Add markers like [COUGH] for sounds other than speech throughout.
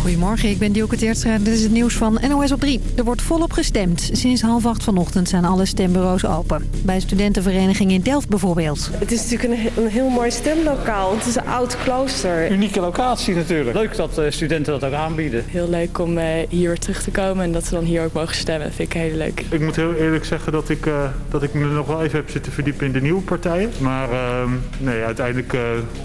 Goedemorgen, ik ben Dielke Teertstra. Dit is het nieuws van NOS op 3. Er wordt volop gestemd. Sinds half acht vanochtend zijn alle stembureaus open. Bij een studentenvereniging in Delft bijvoorbeeld. Het is natuurlijk een, een heel mooi stemlokaal. Het is een oud klooster. Unieke locatie natuurlijk. Leuk dat eh, studenten dat ook aanbieden. Heel leuk om uh, hier weer terug te komen en dat we dan hier ook mogen stemmen. Dat vind ik heel leuk. Ik moet heel eerlijk zeggen dat ik, uh, dat ik me nog wel even heb zitten verdiepen in de nieuwe partijen. Maar ehm, nee, uiteindelijk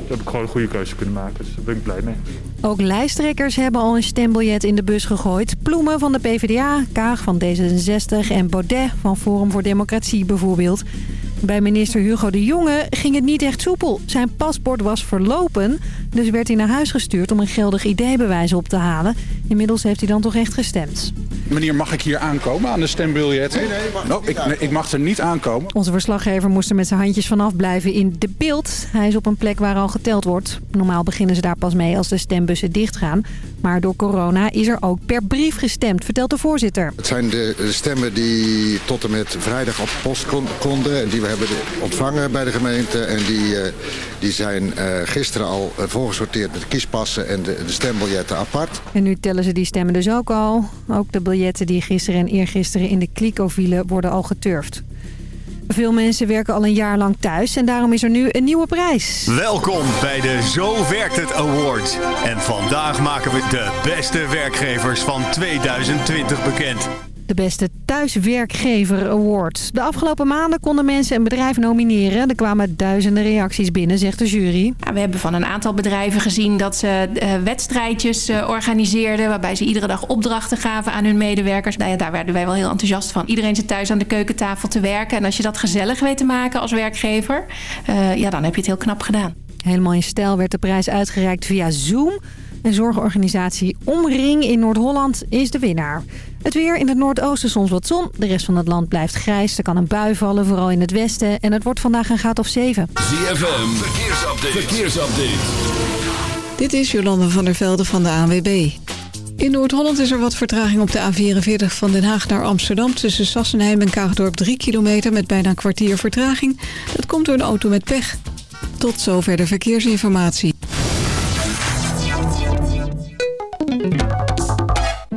heb ik gewoon een goede keuze kunnen maken. Dus daar ben ik blij mee. Ook lijsttrekkers hebben al een stembiljet in de bus gegooid. Ploemen van de PvdA, Kaag van D66 en Baudet van Forum voor Democratie bijvoorbeeld. Bij minister Hugo de Jonge ging het niet echt soepel. Zijn paspoort was verlopen, dus werd hij naar huis gestuurd om een geldig ID-bewijs op te halen. Inmiddels heeft hij dan toch echt gestemd. Meneer, mag ik hier aankomen aan de stembiljet? Nee, nee, mag no, ik, nee, ik mag er niet aankomen. Onze verslaggever moest er met zijn handjes vanaf blijven in de beeld. Hij is op een plek waar al geteld wordt. Normaal beginnen ze daar pas mee als de stembussen dichtgaan. Maar door corona is er ook per brief gestemd, vertelt de voorzitter. Het zijn de stemmen die tot en met vrijdag op post konden. En die we hebben ontvangen bij de gemeente. En die, die zijn gisteren al voorgesorteerd met de kiespassen en de, de stembiljetten apart. En nu tellen ze die stemmen dus ook al. Ook de biljetten die gisteren en eergisteren in de kliko vielen worden al geturfd. Veel mensen werken al een jaar lang thuis en daarom is er nu een nieuwe prijs. Welkom bij de Zo Werkt Het Award. En vandaag maken we de beste werkgevers van 2020 bekend de beste thuiswerkgever award. De afgelopen maanden konden mensen een bedrijf nomineren. Er kwamen duizenden reacties binnen, zegt de jury. Ja, we hebben van een aantal bedrijven gezien dat ze uh, wedstrijdjes uh, organiseerden... waarbij ze iedere dag opdrachten gaven aan hun medewerkers. Nou ja, daar werden wij wel heel enthousiast van. Iedereen zit thuis aan de keukentafel te werken. En als je dat gezellig weet te maken als werkgever... Uh, ja, dan heb je het heel knap gedaan. Helemaal in stijl werd de prijs uitgereikt via Zoom... En zorgorganisatie Omring in Noord-Holland is de winnaar. Het weer in het noordoosten soms wat zon. De rest van het land blijft grijs. Er kan een bui vallen, vooral in het westen. En het wordt vandaag een graad of 7. ZFM, verkeersupdate. verkeersupdate. Dit is Jolande van der Velde van de ANWB. In Noord-Holland is er wat vertraging op de A44 van Den Haag naar Amsterdam... tussen Sassenheim en Kaagdorp 3 kilometer met bijna een kwartier vertraging. Dat komt door een auto met pech. Tot zover de verkeersinformatie.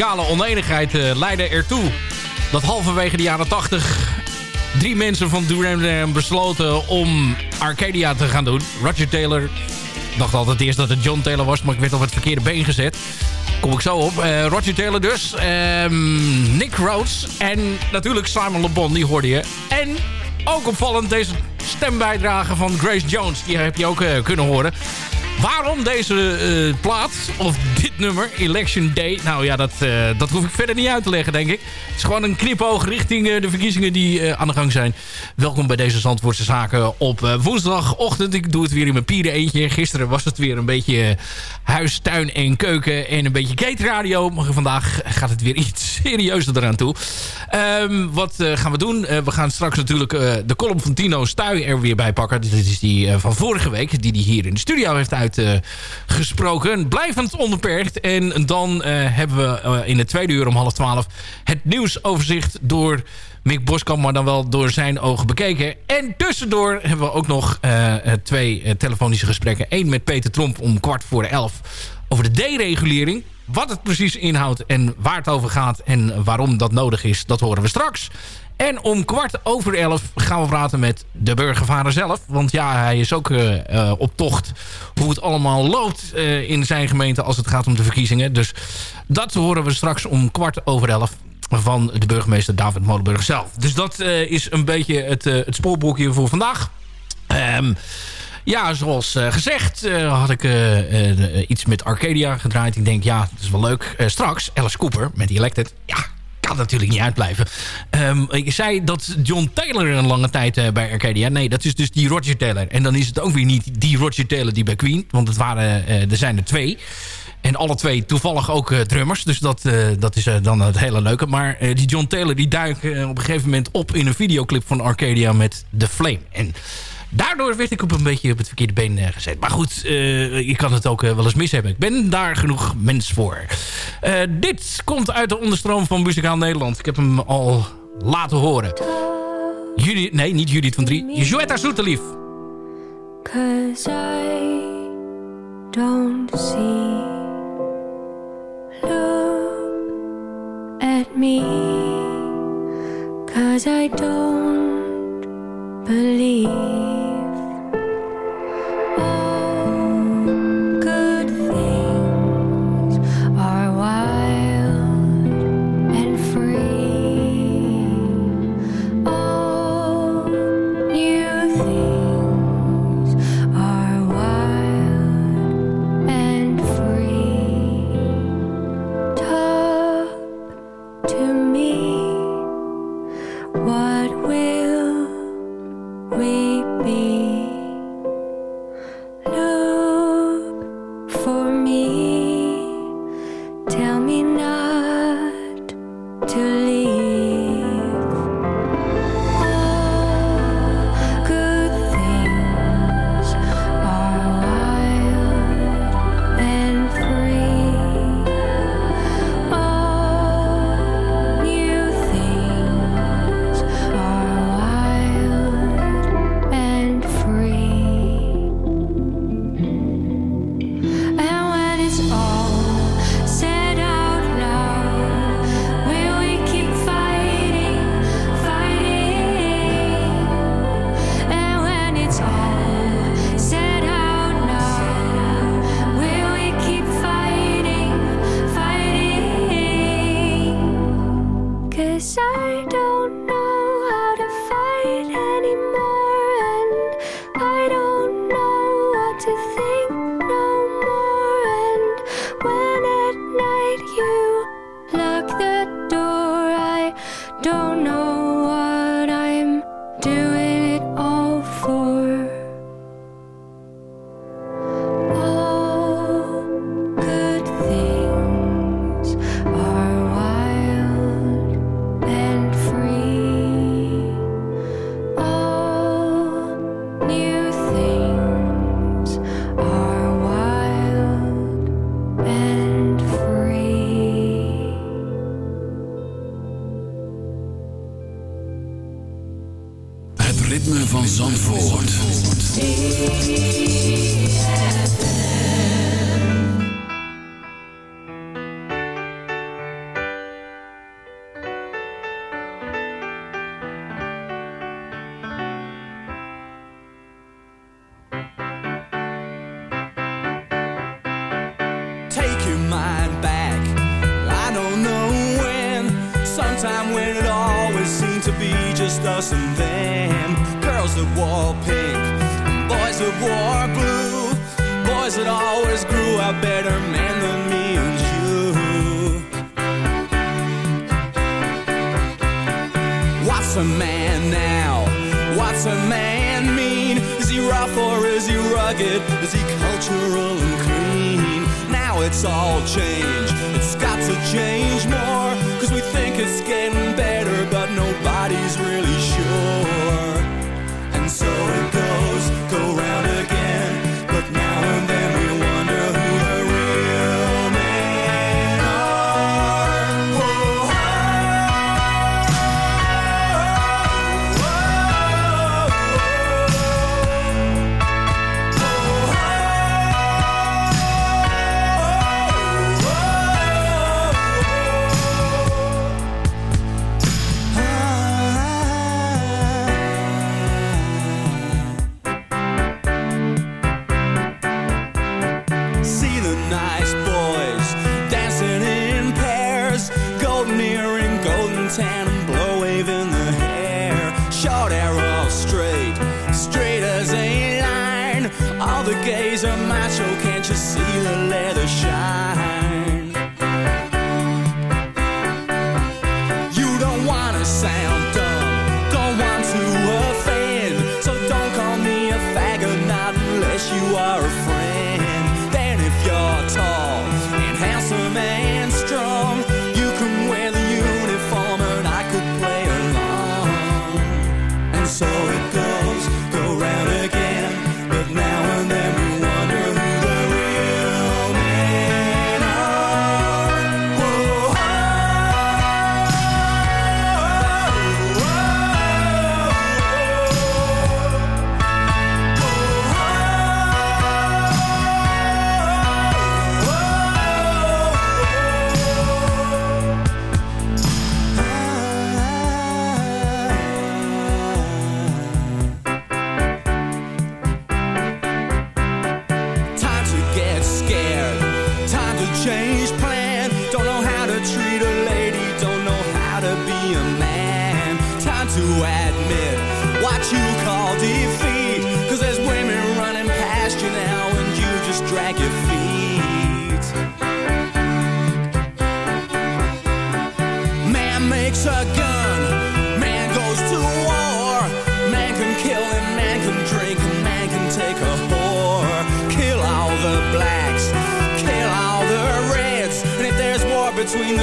Muzikale oneenigheid uh, leidde ertoe... dat halverwege de jaren 80 drie mensen van Duran besloten om Arcadia te gaan doen. Roger Taylor, dacht altijd eerst dat het John Taylor was... maar ik werd op het verkeerde been gezet. Kom ik zo op. Uh, Roger Taylor dus. Um, Nick Rhodes. En natuurlijk Simon Le Bon, die hoorde je. En ook opvallend deze stembijdrage van Grace Jones. Die heb je ook uh, kunnen horen. Waarom deze uh, plaat, of dit nummer, Election Day... Nou ja, dat, uh, dat hoef ik verder niet uit te leggen, denk ik. Het is gewoon een knipoog richting uh, de verkiezingen die aan de gang zijn. Welkom bij deze Zandvoortse Zaken op woensdagochtend. Ik doe het weer in mijn pieren eentje. Gisteren was het weer een beetje huis, tuin en keuken en een beetje keetradio. Maar vandaag gaat het weer [LAUGHS] iets serieuzer eraan toe. Um, wat gaan we doen? we gaan straks natuurlijk de column van Tino Stuy er weer bij pakken. Dit is die van vorige week, die hij hier in de studio heeft uit uitgesproken. Blijvend onbeperkt. En dan uh, hebben we uh, in het tweede uur om half twaalf het nieuwsoverzicht door Mick Boskamp, maar dan wel door zijn ogen bekeken. En tussendoor hebben we ook nog twee telefonische gesprekken. Eén met Peter Tromp om kwart voor elf over de deregulering. Wat het precies inhoudt en waar het over gaat en waarom dat nodig is, dat horen we straks. En om kwart over elf gaan we praten met de burgervader zelf. Want ja, hij is ook uh, op tocht hoe het allemaal loopt uh, in zijn gemeente als het gaat om de verkiezingen. Dus dat horen we straks om kwart over elf van de burgemeester David Molenburg zelf. Dus dat is een beetje het, het spoorboekje voor vandaag. Um, ja, zoals uh, gezegd uh, had ik uh, iets met Arcadia gedraaid. Ik denk, ja, dat is wel leuk. straks, Alice Cooper met Elected. Ja, kan natuurlijk niet uitblijven. Um, ik zei dat John Taylor een lange tijd bij Arcadia... Nee, dat is dus die Roger Taylor. En dan is het ook weer niet die Roger Taylor die bij Queen. Want het waren, er zijn er twee. En alle twee toevallig ook drummers. Dus dat, dat is dan het hele leuke. Maar die John Taylor die duikt op een gegeven moment op... in een videoclip van Arcadia met The Flame. En daardoor werd ik op een beetje op het verkeerde been uh, gezet. Maar goed, uh, je kan het ook uh, wel eens mis hebben. Ik ben daar genoeg mens voor. dit komt uit de onderstroom van Muzikaal Nederland. Ik heb hem al laten horen. Judith, nee, niet Judith van Drie. Joetta Zoetelief. Cause I don't see Look at me Cause I don't believe van Zandvoort.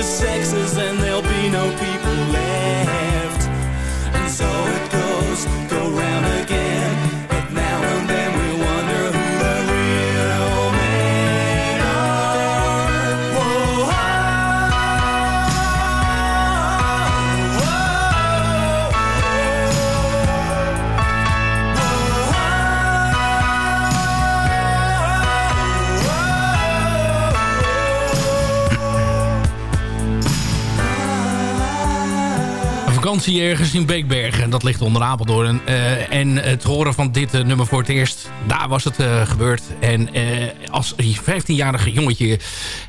sexes and vakantie ergens in Beekbergen. Dat ligt onder Apeldoorn. Eh, en het horen van dit eh, nummer voor het eerst, daar was het eh, gebeurd. En als 15-jarige jongetje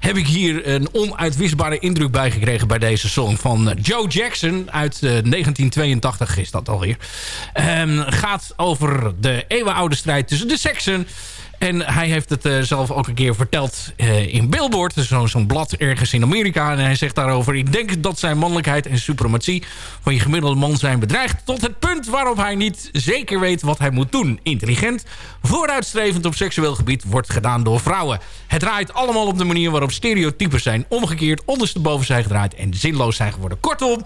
heb ik hier een onuitwisbare indruk bij gekregen bij deze song van Joe Jackson uit 1982 is dat alweer. Ehm, gaat over de eeuwenoude strijd tussen de seksen. En hij heeft het eh, zelf ook een keer verteld eh, in Billboard. Zo- Zo'n blad ergens in Amerika. En hij zegt daarover... Ik denk dat zijn mannelijkheid en suprematie van je gemiddelde man zijn bedreigd... tot het punt waarop hij niet zeker weet wat hij moet doen. Intelligent, vooruitstrevend op seksueel gebied wordt gedaan door vrouwen. Het draait allemaal op de manier waarop stereotypes zijn omgekeerd... ondersteboven zijn gedraaid en zinloos zijn geworden. Kortom...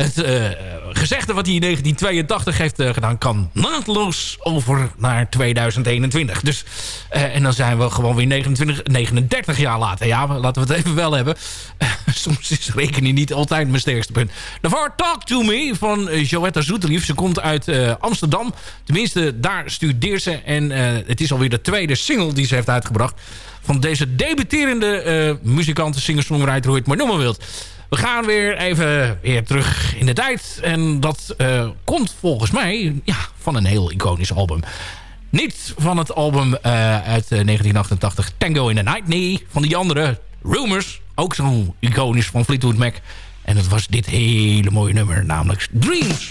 Het eh, gezegde wat hij in 1982 heeft eh, gedaan... kan naadloos over naar 2021. Dus, eh, en dan zijn we gewoon weer 29, 39 jaar later. Ja, laten we het even wel hebben. [LAUGHS] soms is rekening niet altijd mijn sterkste punt. Daarvoor Talk To Me van Joetta Zoeterlief. Ze komt uit Amsterdam. Tenminste, daar studeert ze. En het is alweer de tweede single die ze heeft uitgebracht... van deze debuterende eh muzikant, singer-songwriter, hoe je het maar noemen wilt. We gaan weer even weer terug in de tijd. En dat eh, komt volgens mij ja, van een heel iconisch album. Niet van het album eh, uit eh, 1988 Tango in the Night. Nee, van die andere Rumors, ook zo iconisch van Fleetwood Mac. En dat was dit hele mooie nummer, namelijk Dreams.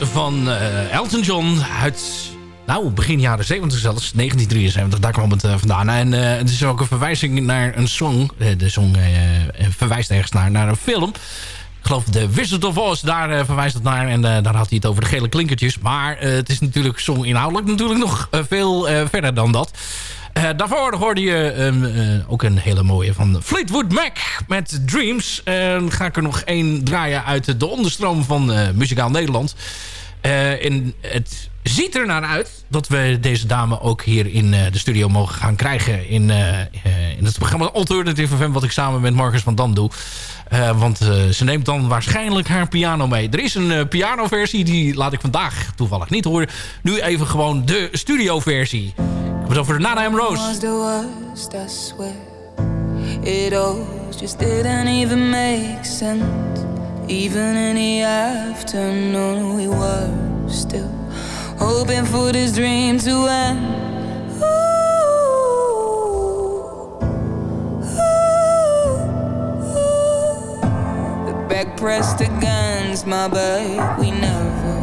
Van eh, Elton John uit... Nou, begin jaren 70 zelfs, 1973, daar kwam het eh, vandaan. En eh, het is ook een verwijzing naar een song. De song verwijst ergens naar, naar een film. Ik geloof de Wizard of Oz, daar verwijst het naar. En daar had hij het over de gele klinkertjes. Maar het is natuurlijk song inhoudelijk natuurlijk nog veel verder dan dat. Eh, daarvoor hoorde je ehm, eh, ook een hele mooie van Fleetwood Mac met Dreams. En ga ik er nog één draaien uit de onderstroom van eh, Muzikaal Nederland. En het ziet er naar uit dat we deze dame ook hier in de studio mogen gaan krijgen. In, in het programma Alternative FM wat ik samen met Marcus van Dam doe. Want ze neemt dan waarschijnlijk haar piano mee. Er is een eh, pianoversie, die laat ik vandaag toevallig niet horen. Nu even gewoon de studioversie. Het over Nana M. Rose. It all just didn't even make sense. Even in the afternoon, we were still hoping for this dream to end. The back pressed against my back, we never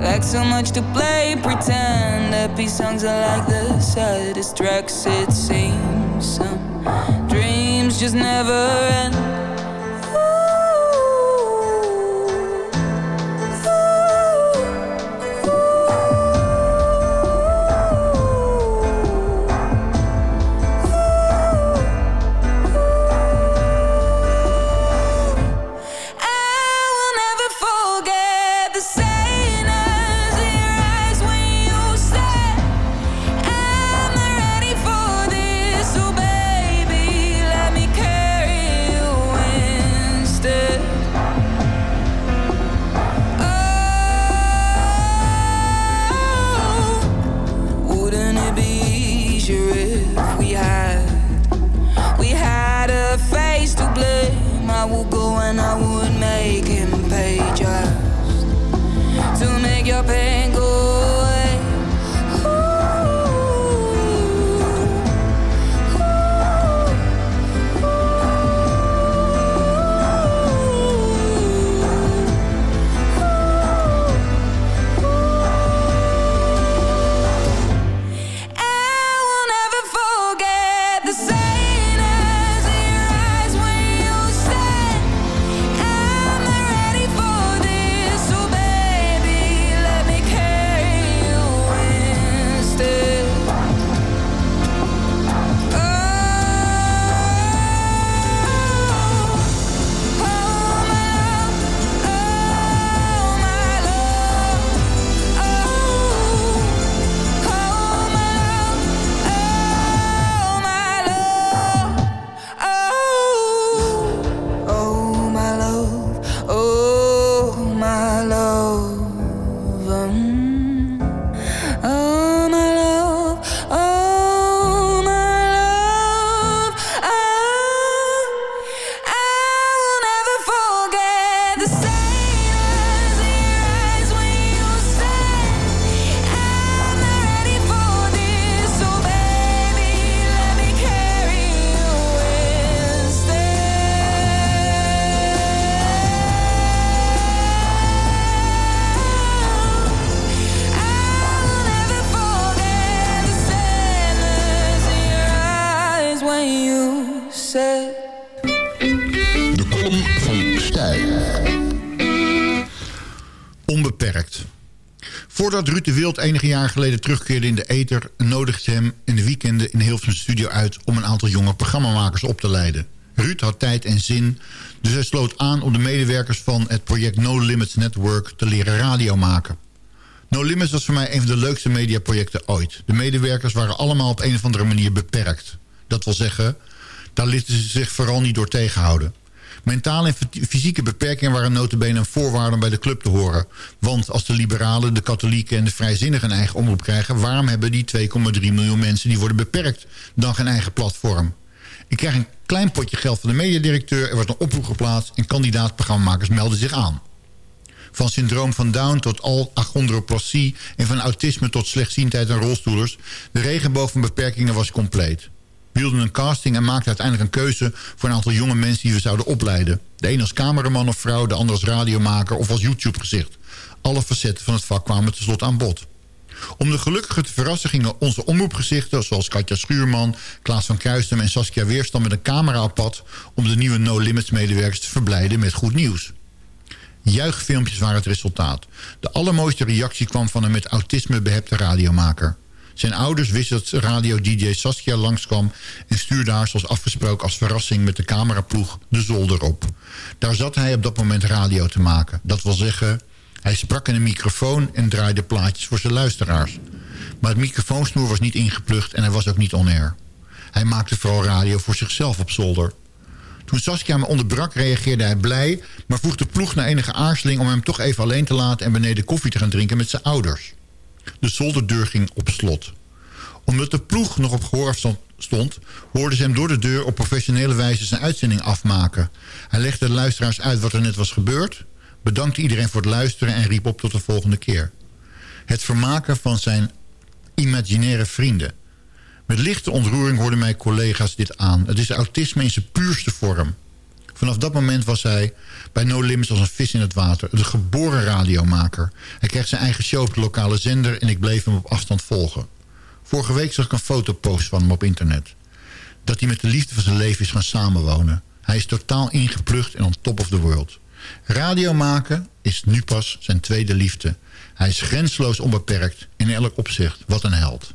like so much to play pretend happy songs are like the saddest tracks it seems. Some dreams just never end Onbeperkt. Voordat Ruud de Wild enige jaren geleden terugkeerde in de ether... nodigde hem in de weekenden in Hilversum studio uit... om een aantal jonge programmamakers op te leiden. Ruud had tijd en zin, dus hij sloot aan om de medewerkers van het project No Limits Network te leren radio maken. No Limits was voor mij een van de leukste mediaprojecten ooit. De medewerkers waren allemaal op een of andere manier beperkt. Dat wil zeggen, daar lieten ze zich vooral niet door tegenhouden. Mentale en fysieke beperkingen waren notabene een voorwaarde om bij de club te horen. Want als de liberalen, de katholieken en de vrijzinnigen een eigen omroep krijgen... waarom hebben die 2,3 miljoen mensen die worden beperkt dan geen eigen platform? Ik krijg een klein potje geld van de mediadirecteur... er wordt een oproep geplaatst en kandidaatprogrammamakers melden zich aan. Van syndroom van Down tot al achondroplasie... en van autisme tot slechtziendheid en rolstoelers... de regenboog van beperkingen was compleet. Hielden een casting en maakten uiteindelijk een keuze... voor een aantal jonge mensen die we zouden opleiden. De een als cameraman of vrouw, de ander als radiomaker of als YouTube-gezicht. Alle facetten van het vak kwamen tenslotte aan bod. Om de gelukkige te verrassen gingen onze omroepgezichten... zoals Katja Schuurman, Klaas van Kruistem en Saskia Weerstand... met een camera op pad om de nieuwe No Limits medewerkers te verblijden met goed nieuws. Juichfilmpjes waren het resultaat. De allermooiste reactie kwam van een met autisme behepte radiomaker. Zijn ouders wisten dat radio-dj Saskia langskwam... en stuurde haar zoals afgesproken als verrassing met de cameraploeg de zolder op. Daar zat hij op dat moment radio te maken. Dat wil zeggen, hij sprak in een microfoon en draaide plaatjes voor zijn luisteraars. Maar het microfoonsnoer was niet ingeplucht en hij was ook niet on-air. Hij maakte vooral radio voor zichzelf op zolder. Toen Saskia me onderbrak reageerde hij blij... maar vroeg de ploeg na enige aarzeling om hem toch even alleen te laten... en beneden koffie te gaan drinken met zijn ouders. De zolderdeur ging op slot. Omdat de ploeg nog op gehoorafstand stond... hoorden ze hem door de deur op professionele wijze zijn uitzending afmaken. Hij legde de luisteraars uit wat er net was gebeurd... bedankte iedereen voor het luisteren en riep op tot de volgende keer. Het vermaken van zijn imaginaire vrienden... Met lichte ontroering hoorden mijn collega's dit aan. Het is autisme in zijn puurste vorm. Vanaf dat moment was hij bij No Limits als een vis in het water. De geboren radiomaker. Hij kreeg zijn eigen show op de lokale zender... en ik bleef hem op afstand volgen. Vorige week zag ik een fotopost van hem op internet. Dat hij met de liefde van zijn leven is gaan samenwonen. Hij is totaal ingeplucht en on top of the world. Radio maken is nu pas zijn tweede liefde. Hij is grensloos onbeperkt in elk opzicht. Wat een held.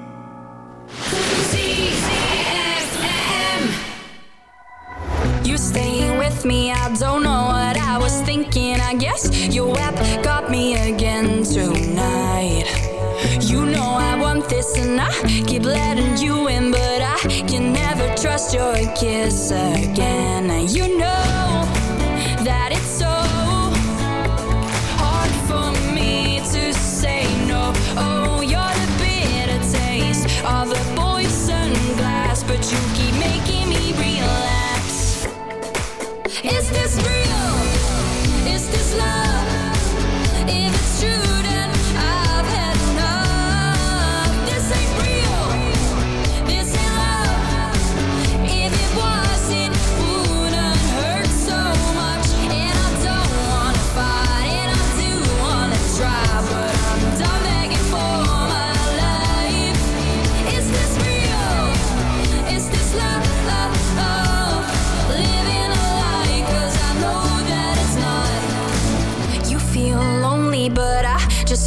With me, I don't know what I was thinking. I guess your web got me again tonight. You know I want this and I keep letting you in, but I can never trust your kiss again. You know that it's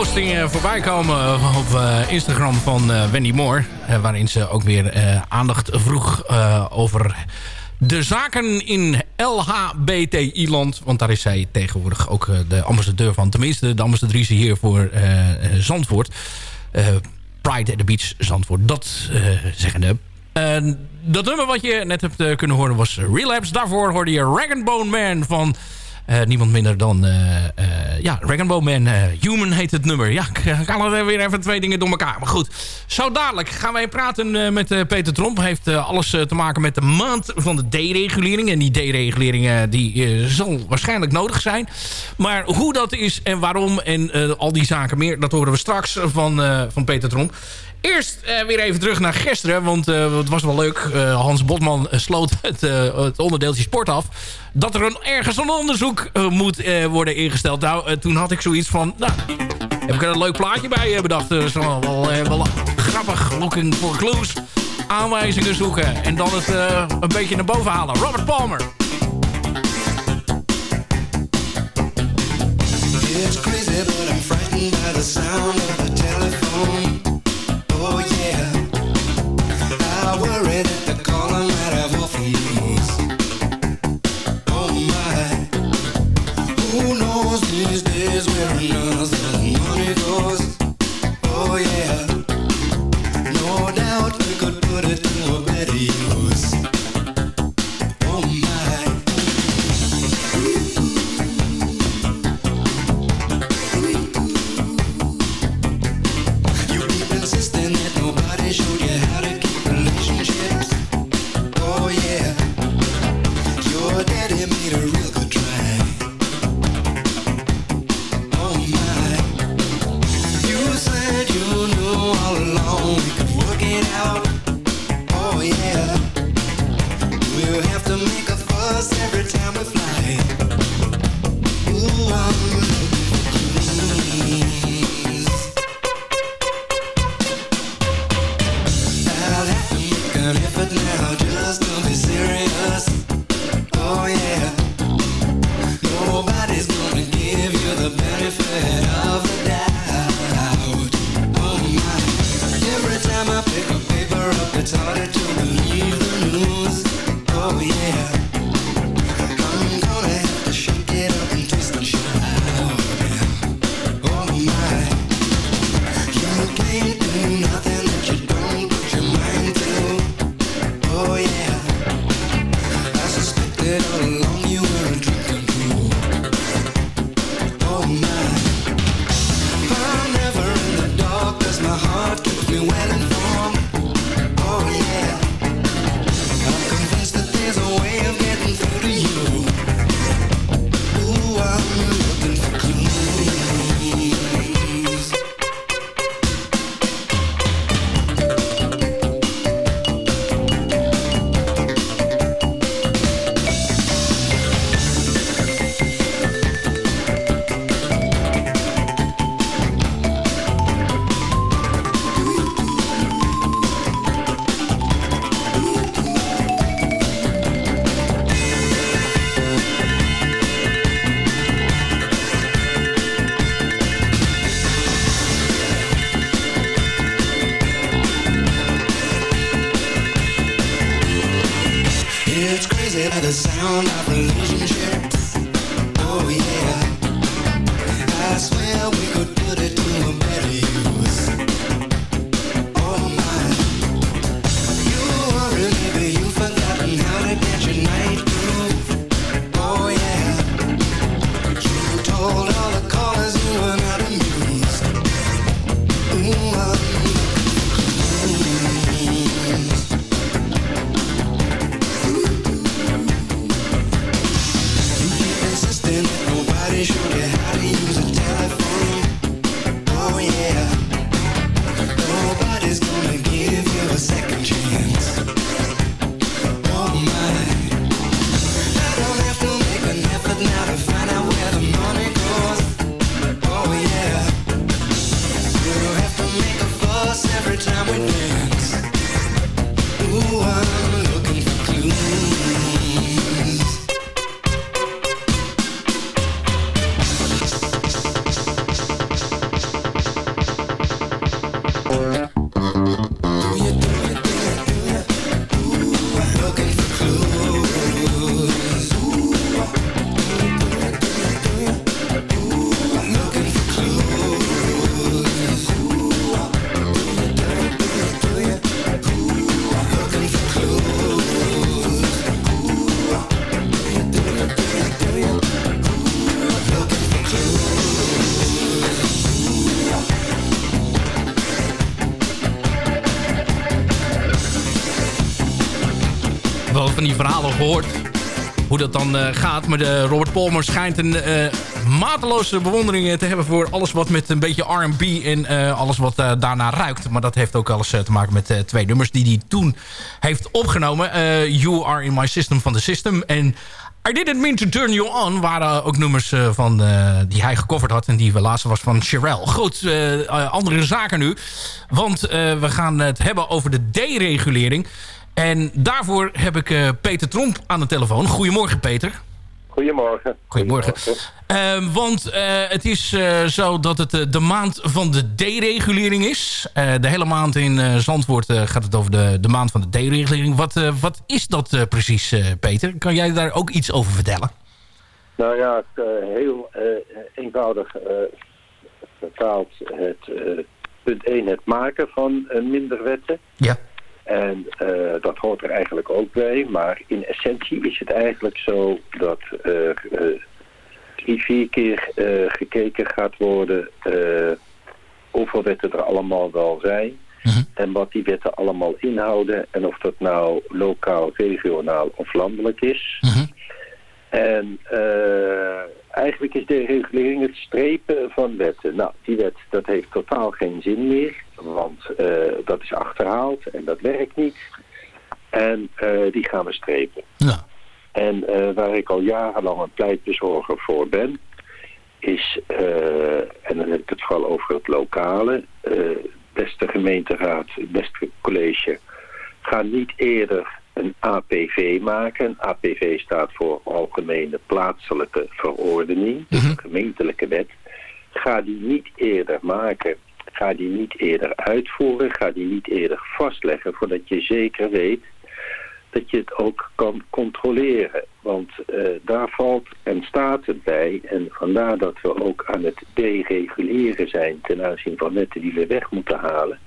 weer een posting eh, voorbij komen eh, op eh, Instagram van eh, Wendy Moore. waarin ze ook weer aandacht vroeg over de zaken in LHBTI-land. Want daar is zij tegenwoordig ook de ambassadeur van. Tenminste, de ambassadrice hier voor Zandvoort. Pride at the Beach Zandvoort. Dat zeggende. En dat nummer wat je net hebt kunnen horen was Relapse. Daarvoor hoorde je Rag Bone Man van eh, niemand minder dan eh, ja, Rag Bone Man. Human heet het nummer. Ja, [LAUGHS] ik haal er weer even twee dingen door elkaar. Maar goed, zo dadelijk gaan wij praten met Peter Tromp. Heeft alles te maken met de maand van de deregulering. En die deregulering die zal waarschijnlijk nodig zijn. Maar hoe dat is en waarom en al die zaken meer... dat horen we straks van, van Peter Tromp. Eerst eh, weer even terug naar gisteren, want eh, het was wel leuk. Eh, Hans Botman sloot het, het onderdeeltje sport af. Dat er een, ergens een onderzoek moet worden ingesteld. Nou, toen had ik zoiets van... Nou, heb ik er een leuk plaatje bij bedacht. Zo wel, wel grappig, looking for clues. Aanwijzingen zoeken en dan het een beetje naar boven halen. Robert Palmer. He knows Oh yeah. I swear we could gehoord. Hoe dat dan eh, gaat. Maar de Robert Palmer schijnt een eh, mateloze bewondering te hebben... voor alles wat met een beetje R&B en eh, alles wat eh, daarna ruikt. Maar dat heeft ook alles eh, te maken met eh, twee nummers... die hij toen heeft opgenomen. Eh, you Are In My System van The System. En I Didn't Mean To Turn You On... waren ook nummers eh, van, eh, die hij gecoverd had... en die we laatst was van Sherelle. Goed, eh, eh, andere zaken nu. Want eh, we gaan het hebben over de deregulering... En daarvoor heb ik eh, Peter Tromp aan de telefoon. Goedemorgen, Peter. Goedemorgen. Goedemorgen. Ehm, want eh, het is eh, zo dat het de maand van de deregulering is. De hele maand in Zandvoort gaat het over de, de maand van de deregulering. Wat, wat is dat precies, Peter? Kan jij daar ook iets over vertellen? Nou ja, heel eenvoudig vertaald. Het punt 1 het maken van minder wetten. Ja. En eh, dat hoort er eigenlijk ook bij. Maar in essentie is het eigenlijk zo dat er eh, drie, vier keer eh, gekeken gaat worden hoeveel wetten er allemaal wel zijn. En wat die wetten allemaal inhouden. En of dat nou lokaal, regionaal of landelijk is. En eh, eigenlijk is de regulering het strepen van wetten. Nou, die wet, dat heeft totaal geen zin meer. Want eh, dat is achterhaald en dat werkt niet. En eh, die gaan we strepen. En eh, waar ik al jarenlang een pleitbezorger voor ben... is, en dan heb ik het vooral over het lokale... beste gemeenteraad, beste college... ga niet eerder een APV maken. Een APV staat voor Algemene Plaatselijke Verordening, dus een gemeentelijke wet. Ga die niet eerder maken, ga die niet eerder uitvoeren, ga die niet eerder vastleggen voordat je zeker weet dat je het ook kan controleren. Want eh, daar valt en staat het bij. En vandaar dat we ook aan het dereguleren zijn ten aanzien van wetten die we weg moeten halen.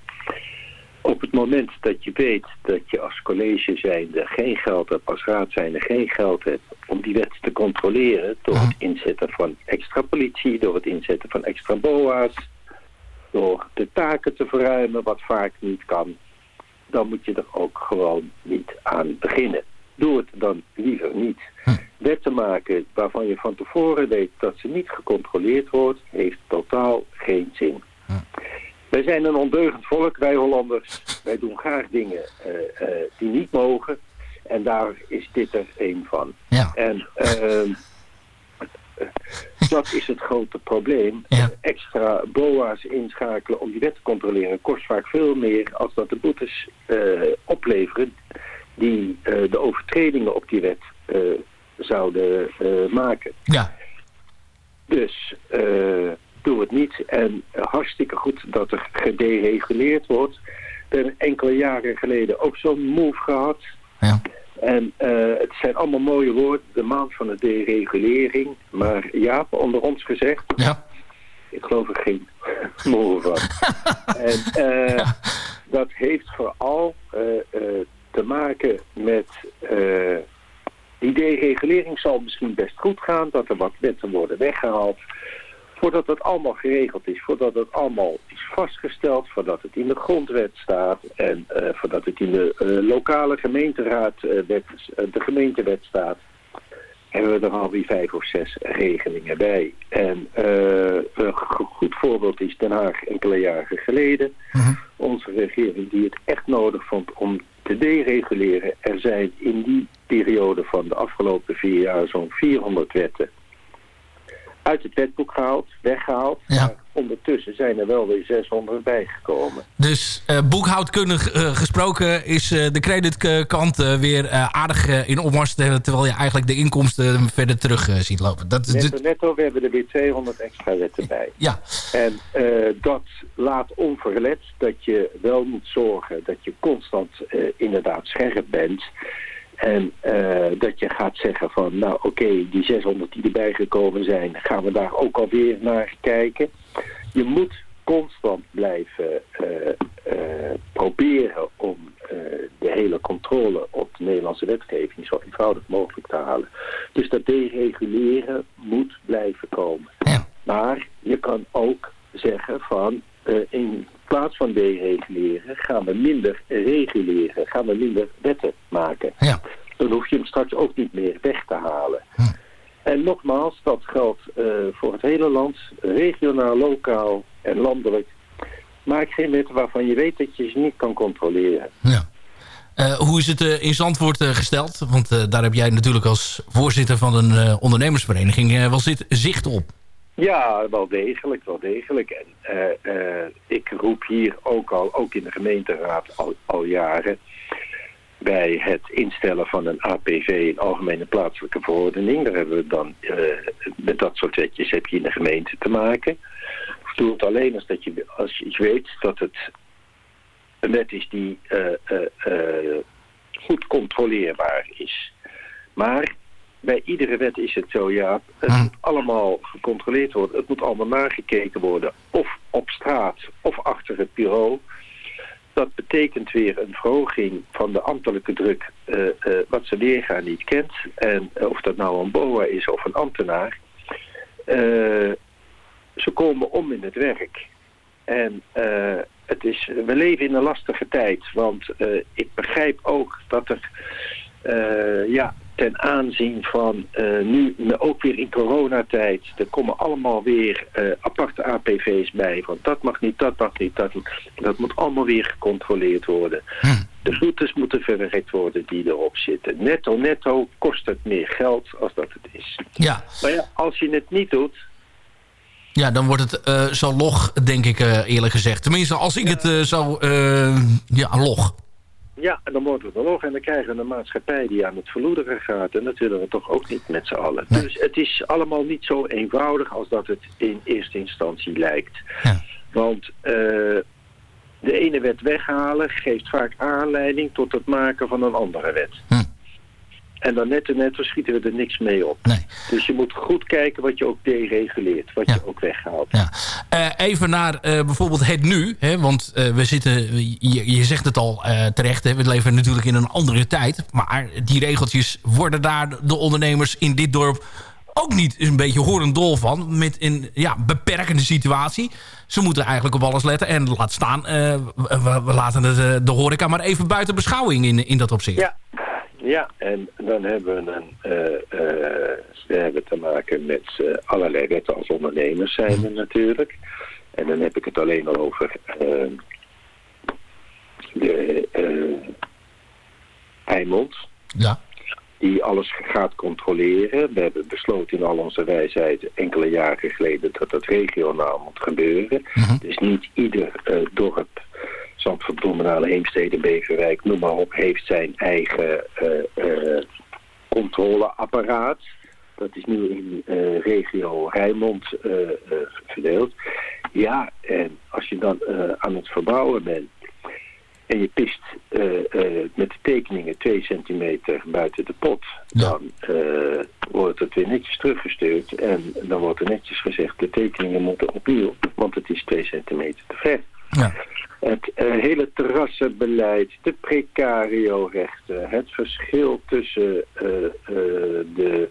Op het moment dat je weet dat je als college zijnde geen geld hebt, als raad zijnde geen geld hebt om die wet te controleren door het inzetten van extra politie, door het inzetten van extra BOA's, door de taken te verruimen, wat vaak niet kan, dan moet je er ook gewoon niet aan beginnen. Doe het dan liever niet. Wetten maken waarvan je van tevoren weet dat ze niet gecontroleerd wordt, heeft totaal geen zin. Wij zijn een ondeugend volk, wij Hollanders. Wij doen graag dingen eh, eh, die niet mogen. En daar is dit er een van. En ehm, eh, dat is het grote probleem. Extra BOA's inschakelen om die wet te controleren kost vaak veel meer als dat de boetes eh, opleveren die eh, de overtredingen op die wet eh, zouden eh, maken. Ja. Dus eh, doe het niet. En eh, hartstikke goed dat er gedereguleerd wordt. We hebben enkele jaren geleden ook zo'n move gehad. En eh, het zijn allemaal mooie woorden, de maand van de deregulering. Maar Jaap, onder ons gezegd, ja. ik geloof er geen moe van. [LAUGHS] en eh, dat heeft vooral eh, te maken met... die deregulering zal misschien best goed gaan, dat er wat wetten worden weggehaald. Voordat het allemaal geregeld is, voordat het allemaal is vastgesteld, voordat het in de grondwet staat en eh, voordat het in de eh, lokale gemeenteraad, eh, de gemeentewet staat, hebben we er alweer vijf of zes regelingen bij. En een go- goed voorbeeld is Den Haag enkele jaren geleden. Onze regering die het echt nodig vond om te dereguleren. Er zijn in die periode van de afgelopen vier jaar zo'n 400 wetten uit het wetboek gehaald, weggehaald. Maar ondertussen zijn er wel weer 600 bijgekomen. Dus eh, boekhoudkundig eh, gesproken is eh, de creditkant weer aardig in opmars... terwijl je eigenlijk de inkomsten verder terug ziet lopen. Dat, Netto, netto, we hebben er weer 200 extra wetten bij. Ja. En dat laat onverlet dat je wel moet zorgen dat je constant inderdaad scherp bent. En eh, dat je gaat zeggen van, nou oké, die 600 die erbij gekomen zijn, gaan we daar ook alweer naar kijken. Je moet constant blijven eh, eh, proberen om de hele controle op de Nederlandse wetgeving zo eenvoudig mogelijk te halen. Dus dat dereguleren moet blijven komen. Maar je kan ook zeggen van in plaats van dereguleren gaan we minder reguleren, gaan we minder wetten maken. Dan hoef je hem straks ook niet meer weg te halen. En nogmaals, dat geldt eh, voor het hele land, regionaal, lokaal en landelijk. Maak geen wetten waarvan je weet dat je ze niet kan controleren. Eh, hoe is het eh, in Zandvoort gesteld? Want daar heb jij natuurlijk als voorzitter van een ondernemersvereniging wel zit, zicht op. Ja, wel degelijk, wel degelijk. En eh, eh, ik roep hier ook al, ook in de gemeenteraad al, al jaren, bij het instellen van een APV, een algemene plaatselijke verordening. Daar hebben we dan, eh, met dat soort wetjes heb je in de gemeente te maken. Het alleen als, dat je, als je weet dat het een wet is die goed controleerbaar is. Maar bij iedere wet is het zo, ja. Het moet allemaal gecontroleerd worden. Het moet allemaal nagekeken worden. Of op straat, of achter het bureau. Dat betekent weer een verhoging van de ambtelijke druk... eh, eh, wat ze weerga niet kent. En eh, of dat nou een BOA is of een ambtenaar... ze komen om in het werk. En het is, we leven in een lastige tijd. Want ik begrijp ook dat er ja, ten aanzien van eh, nu ook weer in coronatijd... er komen allemaal weer eh, aparte APV's bij. Want dat mag niet, dat mag niet, dat, dat moet allemaal weer gecontroleerd worden. De boetes moeten verwerkt worden die erop zitten. Netto, netto kost het meer geld als dat het is. Ja. Maar ja, als je het niet doet... Ja, dan wordt het eh, zo log, denk ik eerlijk gezegd. Tenminste, als ik het zo... ja, log. Ja, en dan wordt het nog en dan krijgen we een maatschappij die aan het verloederen gaat. En dat willen we toch ook niet met z'n allen. Dus het is allemaal niet zo eenvoudig als dat het in eerste instantie lijkt. Want eh, de ene wet weghalen geeft vaak aanleiding tot het maken van een andere wet. En dan net en net schieten we er niks mee op. Dus je moet goed kijken wat je ook dereguleert, wat je ook weghaalt. Eh, even naar eh, bijvoorbeeld het nu. Hè, want eh, we zitten, je, je zegt het al terecht, hè, we leven natuurlijk in een andere tijd. Maar die regeltjes worden daar de ondernemers in dit dorp ook niet een beetje horendol van. Met een ja, beperkende situatie. Ze moeten eigenlijk op alles letten. En laat staan, we, we laten het, de horeca maar even buiten beschouwing in, in dat opzicht. Ja. Ja, en dan hebben we, een, eh, eh, we hebben te maken met eh, allerlei wetten als ondernemers zijn we natuurlijk. En dan heb ik het alleen al over de Eimond. Ja. Die alles gaat controleren. We hebben besloten in al onze wijsheid enkele jaren geleden dat dat regionaal moet gebeuren. Dus niet ieder dorp Zandvoort, Bloemendaal, Heemstede, Beverwijk, noem maar op, heeft zijn eigen eh, eh, controleapparaat. Dat is nu in eh, regio Rijnmond verdeeld. Ja, en als je dan aan het verbouwen bent en je pist met de tekeningen 2 centimeter buiten de pot, dan wordt het weer netjes teruggestuurd. En dan wordt er netjes gezegd, de tekeningen moeten opnieuw, want het is 2 centimeter te ver. Het eh, hele terrassenbeleid, de precario-rechten, het verschil tussen eh, eh, de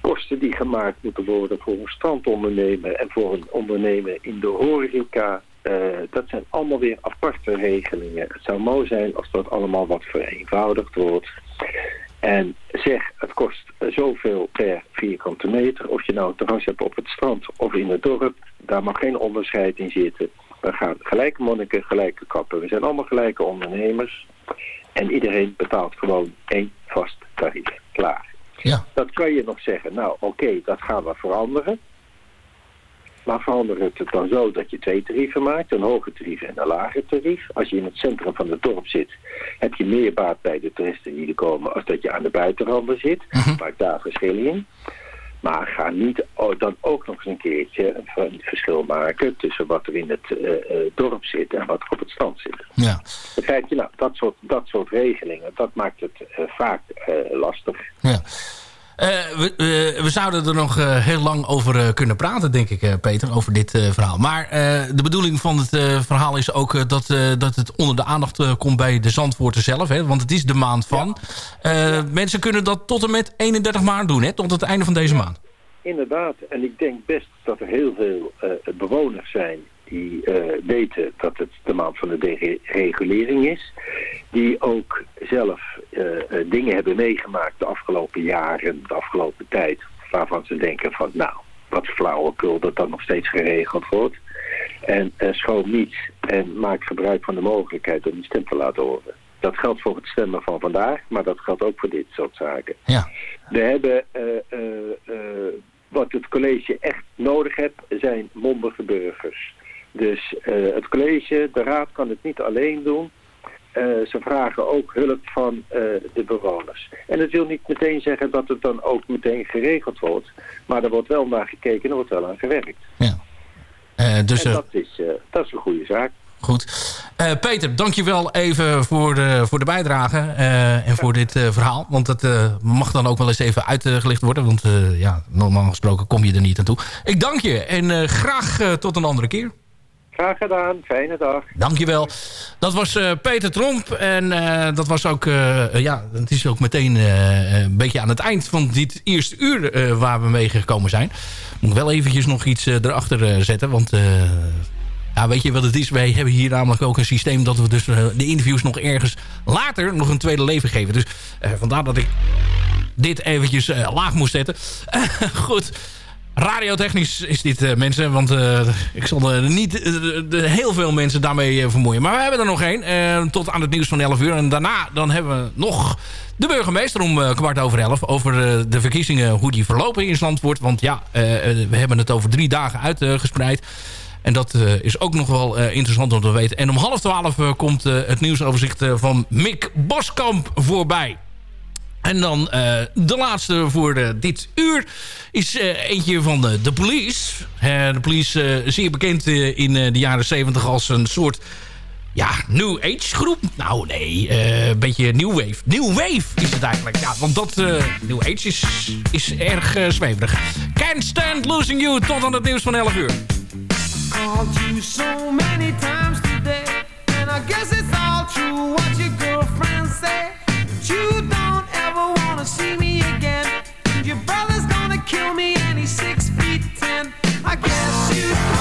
kosten die gemaakt moeten worden voor een strandondernemer en voor een ondernemer in de horeca. dat zijn allemaal weer aparte regelingen. Het zou mooi zijn als dat allemaal wat vereenvoudigd wordt. En zeg, het kost zoveel per vierkante meter. Of je nou een terras hebt op het strand of in het dorp. Daar mag geen onderscheid in zitten. We gaan gelijke monniken, gelijke kappen. We zijn allemaal gelijke ondernemers. En iedereen betaalt gewoon één vast tarief. Klaar. Ja. Dat kan je nog zeggen. Nou, oké, dat gaan we veranderen. Maar verander het dan zo dat je twee tarieven maakt. Een hoger tarief en een lager tarief. Als je in het centrum van het dorp zit, heb je meer baat bij de toeristen die er komen... als dat je aan de buitenranden zit. Maak daar verschil in. Maar ga niet dan ook nog eens een keertje een, verschil maken... tussen wat er in het eh, eh, dorp zit en wat er op het strand zit. Ja. Begrijp je? Nou, dat soort, dat soort regelingen, dat maakt het eh, vaak lastig. Ja. Eh, we, eh, we zouden er nog eh, heel lang over kunnen praten, denk ik, Peter, over dit verhaal. Maar de bedoeling van het verhaal is ook dat, dat het onder de aandacht komt bij de Zandvoorten zelf. Hè, want het is de maand van. Mensen kunnen dat tot en met 31 maart doen, hè, tot het einde van deze maand. Inderdaad, en ik denk best dat er heel veel bewoners zijn die eh, weten dat het de maand van de deregulering is. Die ook zelf eh, eh, dingen hebben meegemaakt de afgelopen jaren, de afgelopen tijd. Waarvan ze denken van nou, wat flauwekul dat dat nog steeds geregeld wordt. En uh, schoon niet en maak gebruik van de mogelijkheid om die stem te laten horen. Dat geldt voor het stemmen van vandaag, maar dat geldt ook voor dit soort zaken. Ja. We hebben wat het college echt nodig heeft, zijn mondige burgers. Dus eh, het college, de raad kan het niet alleen doen. Eh, ze vragen ook hulp van eh, de bewoners. En dat wil niet meteen zeggen dat het dan ook meteen geregeld wordt. Maar er wordt wel naar gekeken en er wordt wel aan gewerkt. Eh, dus, en dat is, dat is een goede zaak. goed. Peter, dankjewel even voor de, voor de bijdrage en voor dit verhaal. Want dat mag dan ook wel eens even uitgelicht worden. Want ja, normaal gesproken kom je er niet aan toe. Ik dank je en graag tot een andere keer. Graag gedaan, fijne dag. Dankjewel. Dat was eh, Peter Tromp. En eh, dat was ook... eh, ja, het is ook meteen een beetje aan het eind van dit eerste uur waar we mee gekomen zijn. Moet wel eventjes nog iets erachter zetten. Want ja, weet je wat het is? Wij hebben hier namelijk ook een systeem... dat we dus de interviews nog ergens later nog een tweede leven geven. Dus vandaar dat ik dit eventjes laag moest zetten. [LAUGHS] Goed. Radiotechnisch is dit, eh, mensen. Want eh, ik zal er niet eh, de- heel veel mensen daarmee vermoeien. Maar we hebben er nog één. tot aan het nieuws van 11 uur. En daarna dan hebben we nog de burgemeester om kwart over 11. Over de verkiezingen, hoe die verlopen in Zandvoort. Want ja, eh, eh, we hebben het over drie dagen uitgespreid. En dat is ook nog wel interessant om te weten. En om half twaalf komt het nieuwsoverzicht van Mick Boskamp voorbij. En dan eh, de laatste voor eh, dit uur is eh, eentje van de, de Police. De Police, zeer bekend in de jaren 70 als een soort ja, New Age groep. Nou nee, een beetje New Wave. New Wave is het eigenlijk. Ja, want dat New Age is, is erg zweverig. Can't Stand Losing You tot aan het nieuws van 11 uur. called you so many times today. And I guess it's all true what your girlfriend you wanna see me again. And your brother's gonna kill me and he's six feet ten. I guess you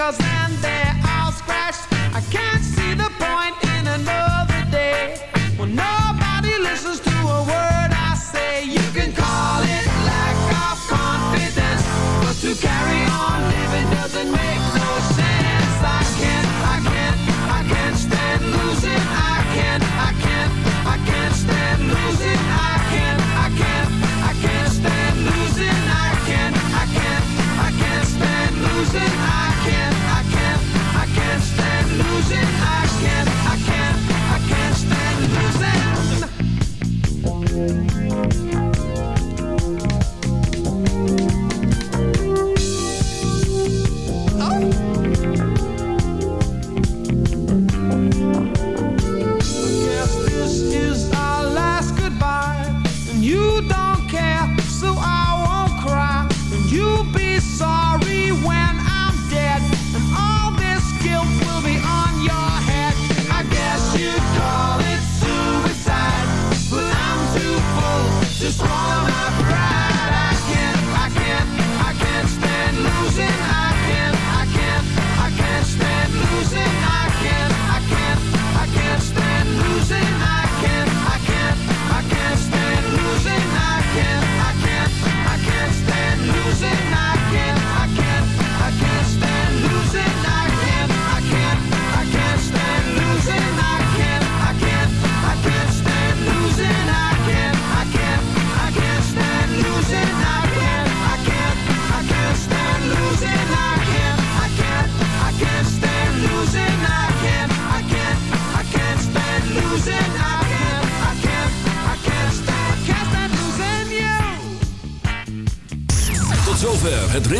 Cause man.